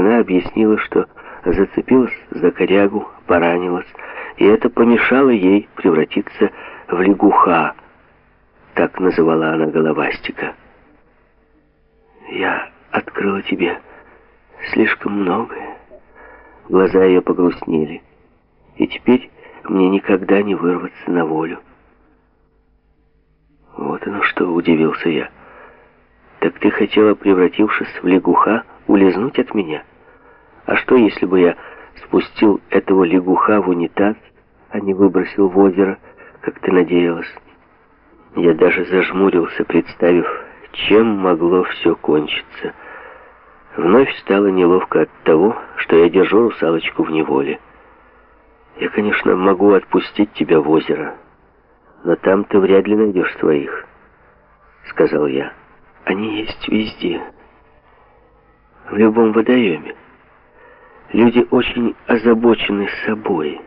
Она объяснила, что зацепилась за корягу, поранилась, и это помешало ей превратиться в лягуха, так называла она головастика. «Я открыла тебе слишком многое». Глаза ее погрустнели, и теперь мне никогда не вырваться на волю. Вот оно что, удивился я. Так ты хотела, превратившись в лягуха, улизнуть от меня? А что, если бы я спустил этого лягуха в унитаз, а не выбросил в озеро, как ты надеялась? Я даже зажмурился, представив, чем могло все кончиться. Вновь стало неловко от того, что я держу русалочку в неволе. Я, конечно, могу отпустить тебя в озеро, но там ты вряд ли найдешь своих, сказал я. Они есть везде, в любом водоеме. Люди очень озабочены собой,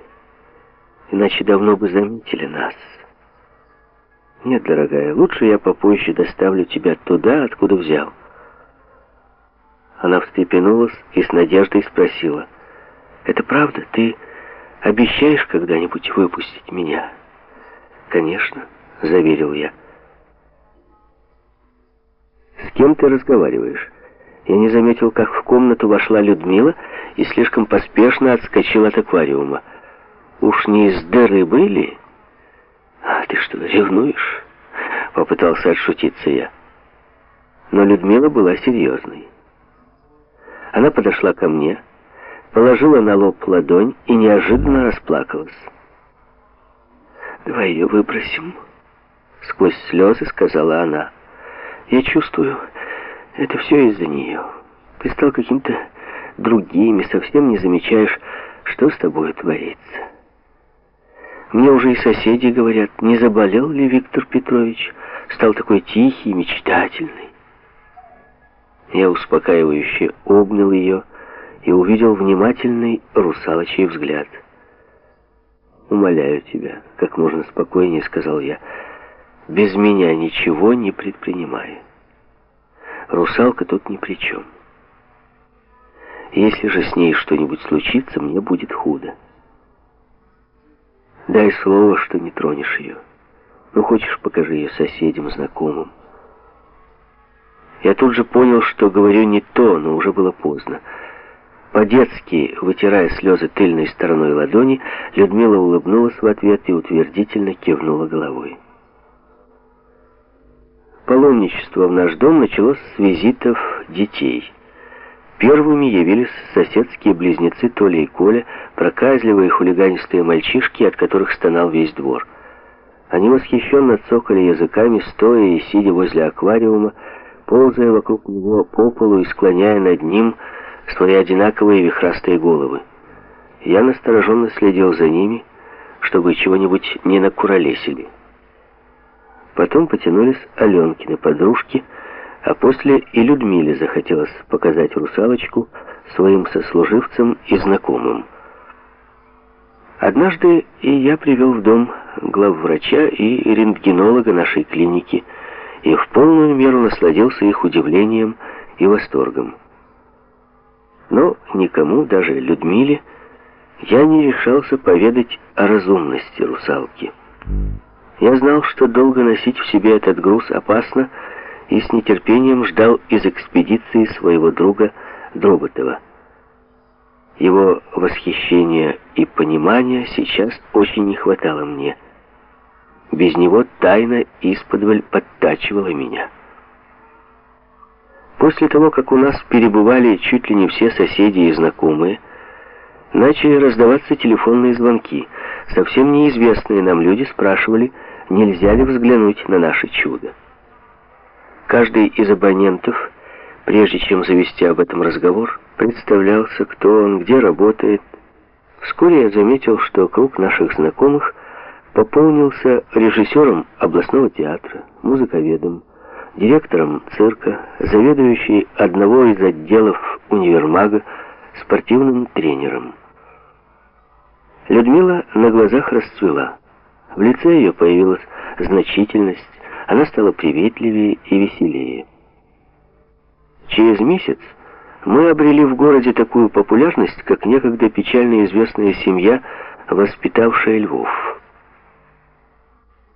иначе давно бы заметили нас. Нет, дорогая, лучше я попозже доставлю тебя туда, откуда взял. Она встрепенулась и с надеждой спросила, «Это правда? Ты обещаешь когда-нибудь выпустить меня?» «Конечно», — заверил я. «С кем ты разговариваешь?» Я не заметил, как в комнату вошла Людмила и слишком поспешно отскочил от аквариума. «Уж не из дыры были?» «А ты что, ревнуешь?» Попытался отшутиться я. Но Людмила была серьезной. Она подошла ко мне, положила на лоб ладонь и неожиданно расплакалась. «Давай ее выбросим», — сквозь слезы сказала она. «Я чувствую, это все из-за нее. Ты стал каким-то другим и совсем не замечаешь, что с тобой творится. Мне уже и соседи говорят, не заболел ли Виктор Петрович, стал такой тихий, мечтательный. Я успокаивающе обнял ее и увидел внимательный русалочий взгляд. «Умоляю тебя, как можно спокойнее», — сказал я, — «без меня ничего не предпринимай». Русалка тут ни при чем. Если же с ней что-нибудь случится, мне будет худо. Дай слово, что не тронешь ее. Ну, хочешь, покажи ее соседям, знакомым. Я тут же понял, что говорю не то, но уже было поздно. По-детски, вытирая слезы тыльной стороной ладони, Людмила улыбнулась в ответ и утвердительно кивнула головой. Паломничество в наш дом началось с визитов детей. Первыми явились соседские близнецы Толя и Коля, проказливые хулиганистые мальчишки, от которых стонал весь двор. Они восхищенно цокали языками, стоя и сидя возле аквариума, ползая вокруг него по полу и склоняя над ним свои одинаковые вихрастые головы. Я настороженно следил за ними, чтобы чего-нибудь не накуролесили. Потом потянулись Аленкины подружки, а после и Людмиле захотелось показать русалочку своим сослуживцам и знакомым. Однажды и я привел в дом главврача и рентгенолога нашей клиники и в полную меру насладился их удивлением и восторгом. Но никому, даже Людмиле, я не решался поведать о разумности русалки. Я знал, что долго носить в себе этот груз опасно, и с нетерпением ждал из экспедиции своего друга Дроботова. Его восхищения и понимания сейчас очень не хватало мне. Без него тайна исподволь подтачивала меня. После того, как у нас перебывали чуть ли не все соседи и знакомые, начали раздаваться телефонные звонки. Совсем неизвестные нам люди спрашивали, нельзя ли взглянуть на наше чудо. Каждый из абонентов, прежде чем завести об этом разговор, представлялся, кто он, где работает. Вскоре я заметил, что круг наших знакомых пополнился режиссером областного театра, музыковедом, директором цирка, заведующей одного из отделов универмага, спортивным тренером. Людмила на глазах расцвела. В лице ее появилась значительность, она стала приветливее и веселее. Через месяц Мы обрели в городе такую популярность, как некогда печально известная семья, воспитавшая львов.